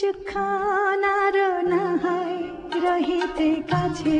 চুখানার নাহাই রহিতে কাছে,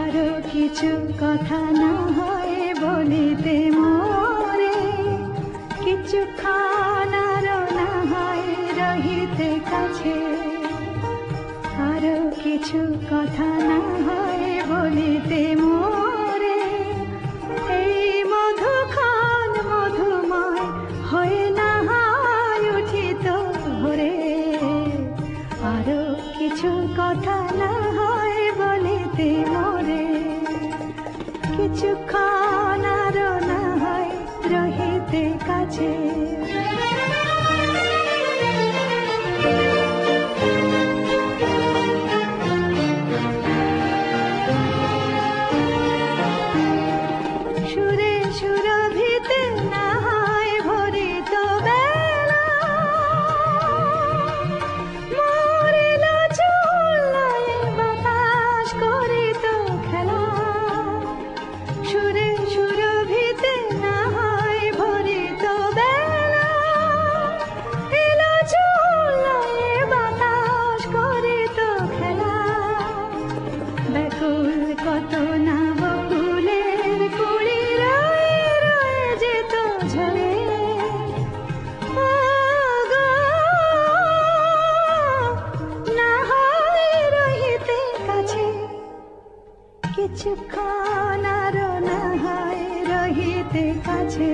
আরও কিছু কথা না হয় বলিতে মরে কিছু খানার নাহাই রহিতে কাছে, আরও কিছু কথা না হয় কথা না হয় বলিতে মোরে কিছু আরও না হয় রহিতে কাছে। ঝরে রহিতে কাছে কিছুক্ষণ আরও না কাছে।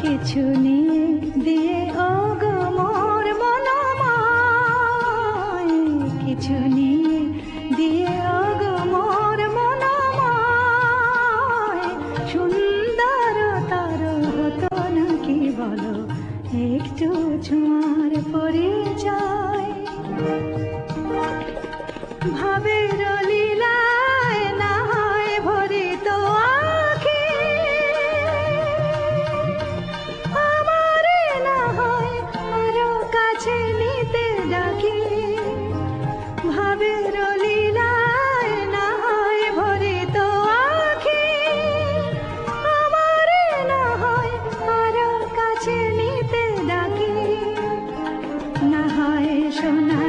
কিছু পড়ে যায়। ভাবেরা